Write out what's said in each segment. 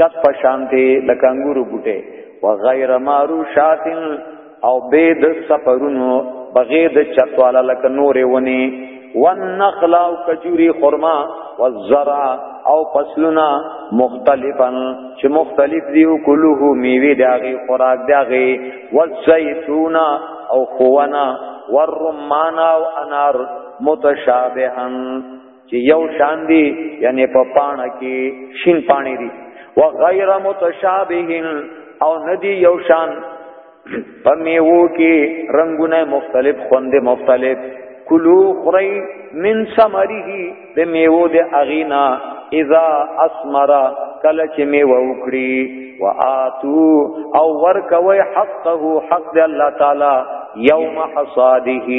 چت په شان دی لکه انګورو بوټي و غیر مارو شاتن او بيد سفرونو بغیر د چت والا لکه نورې ونی والنخل او کجوري خرما والزرع او فصلنا مختلفا چې مختلف دی او کلوه میوه داغي خوراک داغي والزيتون او خونا والرمان او انار متشابهن چې یو شان دي یعنی په پاڼه کې شین پانی دي و غیر متشابهین او ندی یو شان په میوو کې رنگونه مختلف خوند مختلف کلو خری من ثمره د میوو د اغینا اذا اسمر کله چې میوه وکړي واتو او ورکوي حقه حق د الله تعالی یوم حصاده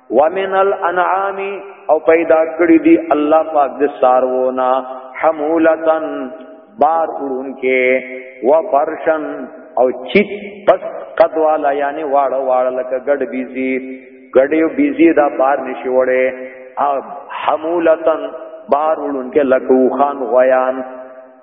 ومن الانعام او پیدا کړی دی الله پاک د سارونه حمولتن بار اون کې و فرشن او چیت پس قد والا یعنی واړه واړه لکه ګډ بیزی ګډیو بیزی دا بار نشي وړه حمولتن بار اون کې لکه خان غیان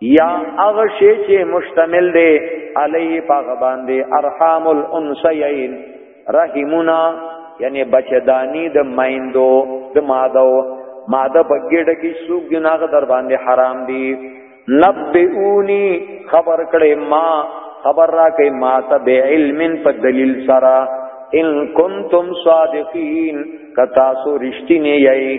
یا هغه شی چې مشتمل دی علی پاغه باندې ارحام الانسیین رحمنا یعنی بچدانی د مایندو د مادو ماده په ګډه کې سوق جناغه در باندې حرام دي نبئونی خبر کړي ما خبر را کوي ما ته به علم په دلیل سره ان کنتم صادقین کتا سو رښتینی یی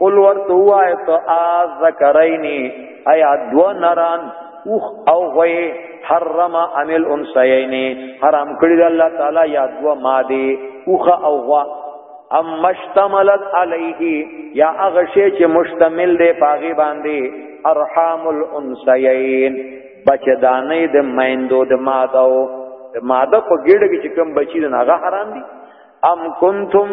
قل ورته وای ته از ذکرینی ایا دو نران اوخ او غوی حرم عمل انسیینی حرام کړی د الله تعالی یا دو ماده اوخ او غوا ام مشتملت علیه یا اغشی چې مشتمل دی پاغي باندې ارحام الانسیین بچدانې د میندو د ماده او د ماده په ګډه کې کوم بچی نه هغه حرام دي ام کنتم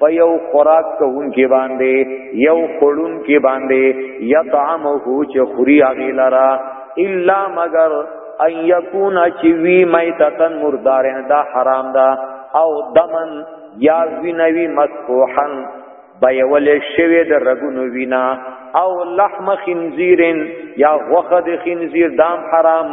په یو خوراک کوون کې باندې یو خړون کې باندې یطعمه چې خوري هغه لرا الا مگر ان یکون چې وی میتتن مردار دا حرام دا او دمن یا وینوی مسفوحن بیول شوی د رګونو وینا او لحم خنزیرن یا غوخه د خنزیر دام حرام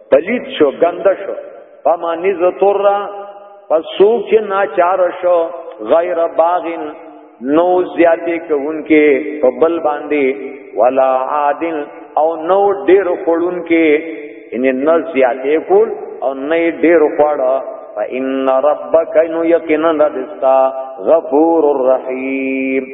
پلیت شو گند شو فما نز تر را پس سوک چه ناچار شو غیر باغن نو زیادی کون کے پا بل باندی ولا عادن او نو ډیر خورون کے یعنی نه زیادی کول او نه ډیر خوڑا فا ان ربک نو یقینا ربستا غفور الرحیم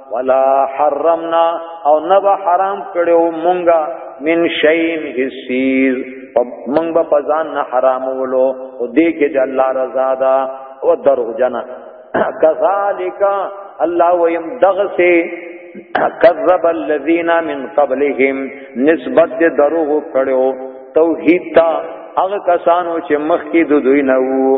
ولا حرمنا او نبا حرام کړو مونږه من شین حسیز مونږ به پزان نه حرام ولو او دې کې د الله رضا دا او درو جنا کذالک الله ویم دغسه کذب الذین من قبلهم نسبت دروغ کړو توحید تا هغه کسانو چې مخکې د دوی نه وو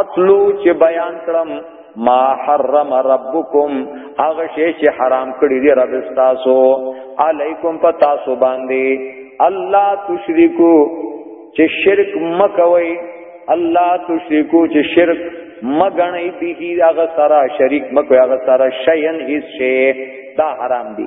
اتلو چې بیان کړم ما حرم ربکم هغه شی چې حرام کړی دی رب تاسو علیکم په تاسو باندې الله تشریکو چې شرک مکوي الله تشریکو چې شرک مګنئ به هغه سره شریک مکوي هغه سره شین هیڅ شی دا حرام دی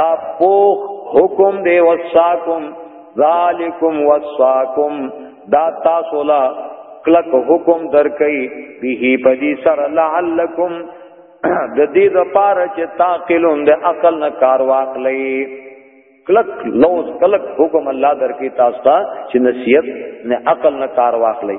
دا پوخ حکم دی وصاکم ذالکم وصاکم دا تاسو لا کلک حکم درکې به پدی سر لعلکم د دې د پاره چې تاقلون د عقل نه کار واخلې کلک لوز کلک حکم الله درکې تاسو ته چې نصیحت نه عقل نه کار واخلې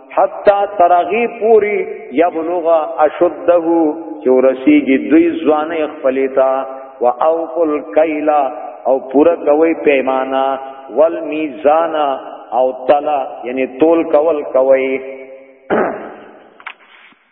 حتا ترغی پوری یبلغ اشده چې ورسیږي دوی ځوانه خپلې تا و او کل کیلا او پورا کوي پیمانه ول میزان او تلا یعنی تول کول کوي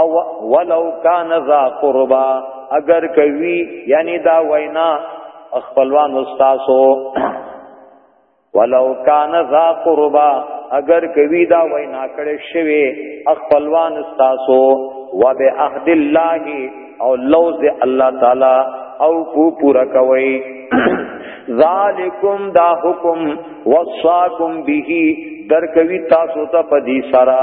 او ولو کان ذا قربا اگر کوي یعنی دا وینا خپلوان استادو ولو کان ذا قربا اگر کوي دا وینا کړي شوی خپلوان استادو وبه عهد الله او لوز الله تعالی او کو پورا کوي ذالکم دا حکم وصاکم به در کوي تاسو ته پدی سرا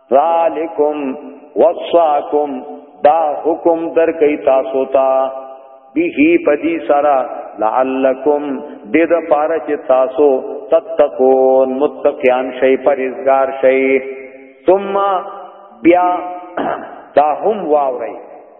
ذالکم وصاکم دا حکم در کئی تاسو تا بیهی پدی سرا لعلکم دید پارا چه تاسو تتقون متقیان شئی پریزگار شئی ثم بیا دا هم واو رئی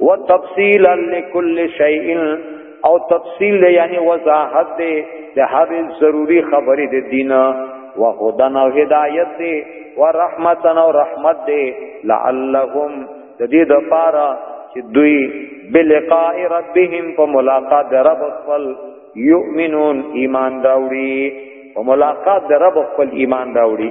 وتفصيلا لكل شيء او تفصيل یعنی وضاحت دی د هر ضروری خبرې د دین او هدن او هدایت دی او رحمتن او رحمت دی لعلهم د دې د پاره چې دوی بلقاء ربهم په ملاقات د رب خپل یؤمنون ایمان راوړي په ملاقات د رب خپل ایمان راوړي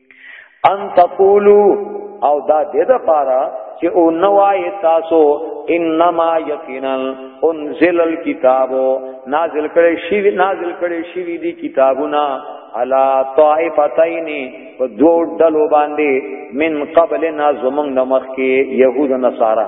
ان تقولو او دا د د پاره چې او نوای تاسو انما یقینا انزل الكتاب نازل کړي شی نازل کړي شی دي کتابونه علا طائفتین په دوه ډلو باندې من قبلنا زمنګ نمخ کې يهود نصارا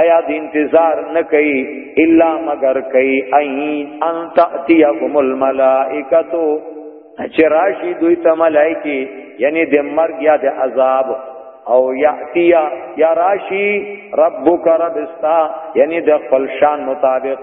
ایا د انتظار نه کوي الا مگر کوي اين ان تاتيهم الملائکتو چې راشي دوی ته ملائکی یعنی د مرګ یا د عذاب او یاتیا یا راشی ربک ربستا یعنی د خپل شان مطابق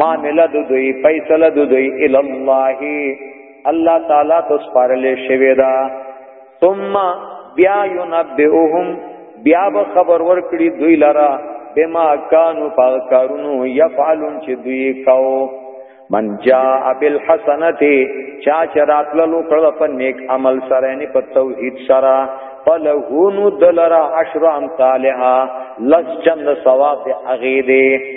معامله د دوی فیصله د دوی ال الله الله تعالی ته سپارل شوی دا ثم بیا ينبئهم بیا به خبر ورکړي دوی لرا بما کانوا فکرونو یفعلون چې دوی کاو من جاء بالحسنته چا چرات لو کړه په نیک عمل سره نه په توحید سره فلهونو دلرا عشر امثالها لس چند ثواب اغیده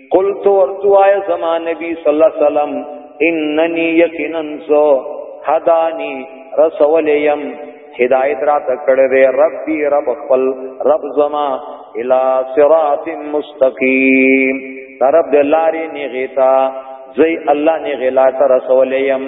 قلت ورتو آیا زما نبی صلی الله علیه وسلم اننی یقینا سو هدانی رسولیم هدایت را تکړه دی ربی رب خپل رب زما الی صراط مستقیم طرف د لارې نیغیتا زی الله نیغلا تر رسولیم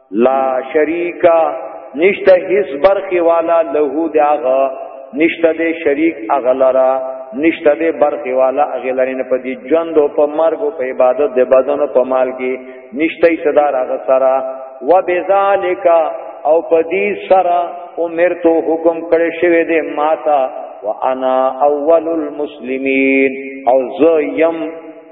لا شریکا نشته هیڅ برخي والا له دی هغه نشته دی شریک اغلرا نشته دی برخي والا اغلرین په دې ژوند او په مرګ او په عبادت د بدن او په مال کې نشته صدر هغه سره وبذالک او په دې سره عمر تو حکم کړي شوی دی ماتا وانا اول المسلمین او زه يم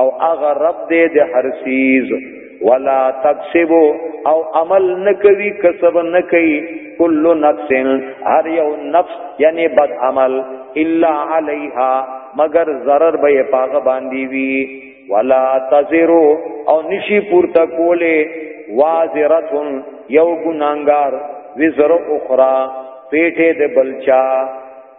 او هغه رب دې د هر سیز ولا تکسب او عمل نکوي کسب نکوي کل نفس هر یو نفس یعنی بد عمل الا علیها مگر zarar به پاغه باندې وی ولا تزرو او نشي پورته کوله وازرتن یو ګناګار وزر اخرى پیټه د بلچا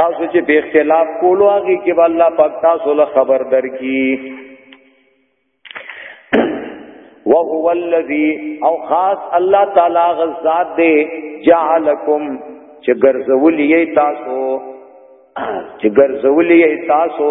تاسو چې په اختلاف کولو هغه کې به الله پاک تاسو له خبر درکې وهو الذي او خاص الله تعالی غزاد دې جعلکم چې ګرځولې تاسو چې ګرځولې تاسو